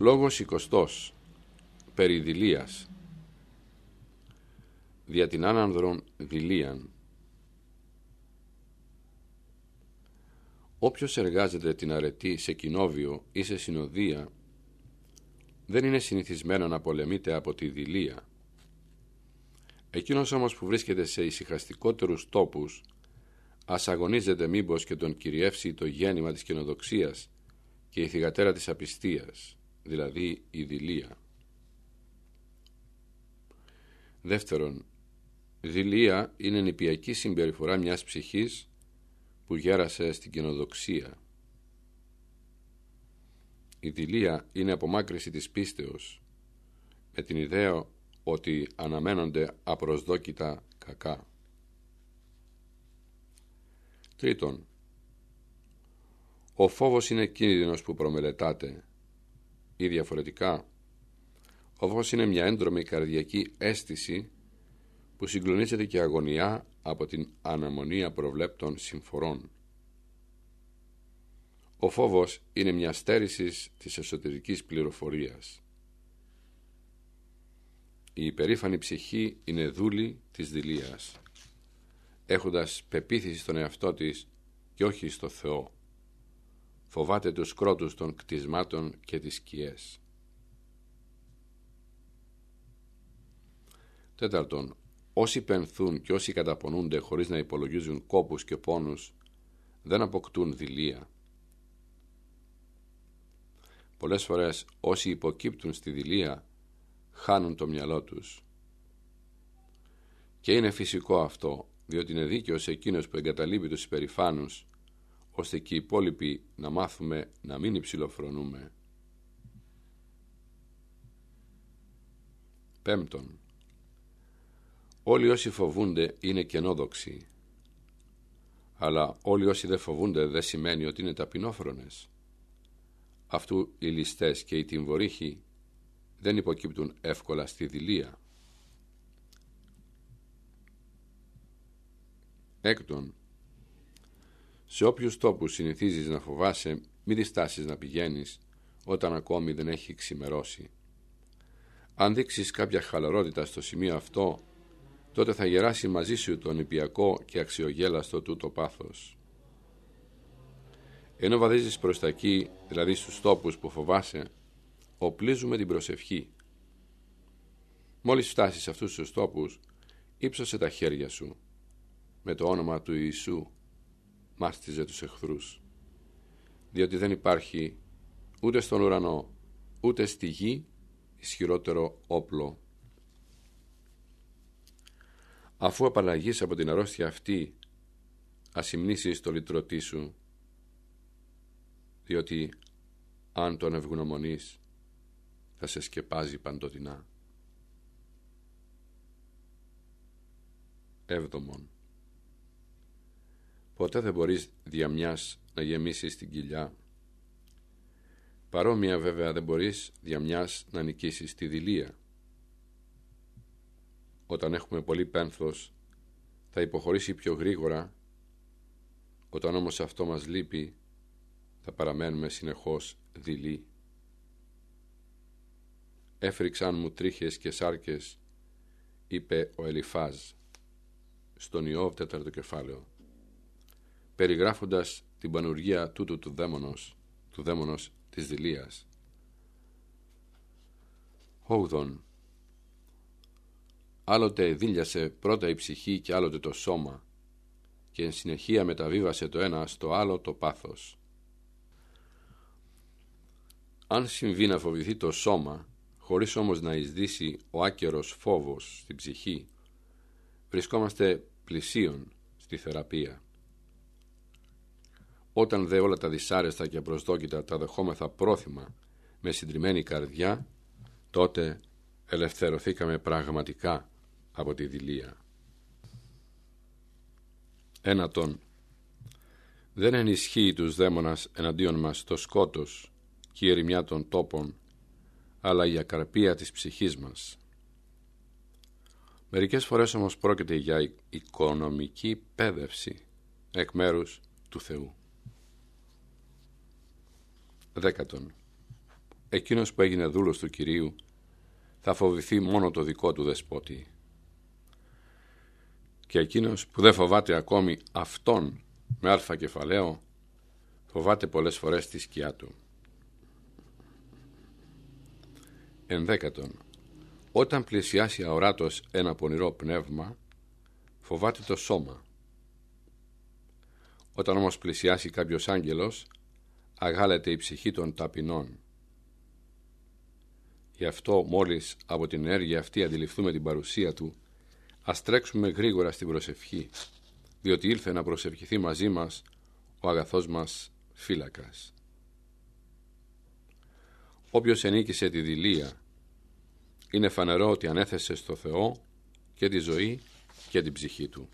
Λόγος εικοστός περί δηλίας. Δια την άνανδρον δηλίαν. Όποιος εργάζεται την αρετή σε κοινόβιο ή σε συνοδεία δεν είναι συνηθισμένο να πολεμείται από τη δηλία. Εκείνος όμως που βρίσκεται σε ησυχαστικότερους τόπους ας αγωνίζεται μήπως και τον κυριεύσει το γέννημα της καινοδοξίας και η θυγατέρα της απιστίας, δηλαδή η δηλία. Δεύτερον, δηλία είναι νηπιακή συμπεριφορά μιας ψυχής που γέρασε στην καινοδοξία. Η δηλία είναι απομάκρυση της πίστεως με την ιδέα ότι αναμένονται απροσδόκητα κακά. Τρίτον, ο φόβος είναι κίνδυνος που προμελετάτε ή διαφορετικά. Ο φόβος είναι μια έντρομη καρδιακή αίσθηση που συγκλονίζεται και αγωνιά από την αναμονία προβλέπτων συμφορών. Ο φόβος είναι μια στέρησης της εσωτερικής πληροφορίας. Η υπερήφανη ψυχή είναι δούλη της δηλίας, έχοντας πεποίθηση στον εαυτό της και όχι στο Θεό. Φοβάται τους κρότους των κτισμάτων και τις σκιές. Τέταρτον, όσοι πενθούν και όσοι καταπονούνται χωρίς να υπολογίζουν κόπους και πόνους, δεν αποκτούν δηλία. Πολλές φορές όσοι υποκύπτουν στη δηλία χάνουν το μυαλό τους. Και είναι φυσικό αυτό, διότι είναι δίκαιος σε εκείνος που εγκαταλείπει τους υπερηφάνους, ώστε και οι υπόλοιποι να μάθουμε να μην υψηλοφρονούμε. Πέμπτον, όλοι όσοι φοβούνται είναι κενόδοξοι, αλλά όλοι όσοι δεν φοβούνται δεν σημαίνει ότι είναι ταπεινόφρονες αυτού οι ληστές και οι τυμβορύχοι δεν υποκύπτουν εύκολα στη δηλία. Έκτον, σε όποιους τόπους συνηθίζεις να φοβάσαι, μη διστάσεις να πηγαίνεις όταν ακόμη δεν έχει ξημερώσει. Αν δείξεις κάποια χαλαρότητα στο σημείο αυτό, τότε θα γεράσει μαζί σου το νηπιακό και αξιογέλαστο τούτο πάθος. Ενώ βαδίζεις προς τα εκεί, δηλαδή στους τόπους που φοβάσαι, οπλίζουμε την προσευχή. Μόλις φτάσεις σε αυτούς τους τόπους, ύψωσε τα χέρια σου. Με το όνομα του Ιησού μάστιζε τους εχθρούς. Διότι δεν υπάρχει ούτε στον ουρανό, ούτε στη γη ισχυρότερο όπλο. Αφού απαλλαγείς από την αρρώστια αυτή, ας το λυτρωτή σου διότι αν τον ευγνωμονείς θα σε σκεπάζει παντοτινά. Έβδομον. Ποτέ δεν μπορείς διαμιάς να γεμίσεις την κοιλιά. Παρόμοια βέβαια δεν μπορείς διαμιάς να νικήσεις τη δηλία. Όταν έχουμε πολύ πένθος θα υποχωρήσει πιο γρήγορα, όταν όμως αυτό μας λείπει θα παραμένουμε συνεχώς δειλοί. Έφρυξαν μου τρίχες και σάρκες, είπε ο Ελιφάζ, στον Ιώβ τέταρτο κεφάλαιο, περιγράφοντας την πανουργία τούτου του δαίμονος, του δαίμονος της δηλίας. Όγδον, άλλοτε δίλιασε πρώτα η ψυχή και άλλοτε το σώμα και εν συνεχεία μεταβίβασε το ένα στο άλλο το πάθος. Αν συμβεί να φοβηθεί το σώμα, χωρίς όμως να εισδύσει ο άκερος φόβος στην ψυχή, βρισκόμαστε πλησίον στη θεραπεία. Όταν δε όλα τα δυσάρεστα και απροσδόκητα τα δεχόμεθα πρόθυμα με συντριμμένη καρδιά, τότε ελευθερωθήκαμε πραγματικά από τη δηλία. Ένατον, δεν ενισχύει τους δαίμονας εναντίον μας το σκότος και η ερημιά των τόπων, αλλά η ακαρπία της ψυχής μας. Μερικές φορές όμως πρόκειται για οικονομική πέδευση εκ μέρους του Θεού. Δέκατον. εκείνος που έγινε δούλος του Κυρίου θα φοβηθεί μόνο το δικό του δεσπότη. Και εκείνος που δεν φοβάται ακόμη αυτόν με αλφα κεφαλαίο, φοβάται πολλές φορές τη σκιά του. Ενδέκατον, όταν πλησιάσει αοράτος ένα πονηρό πνεύμα, φοβάται το σώμα. Όταν όμως πλησιάσει κάποιος άγγελος, αγάλεται η ψυχή των ταπεινών. Γι' αυτό μόλις από την ενέργεια αυτή αντιληφθούμε την παρουσία του, ας τρέξουμε γρήγορα στην προσευχή, διότι ήλθε να προσευχηθεί μαζί μας ο αγαθός μας φύλακας. Όποιος ενίκησε τη δηλία, είναι φανερό ότι ανέθεσε στο Θεό και τη ζωή και την ψυχή του.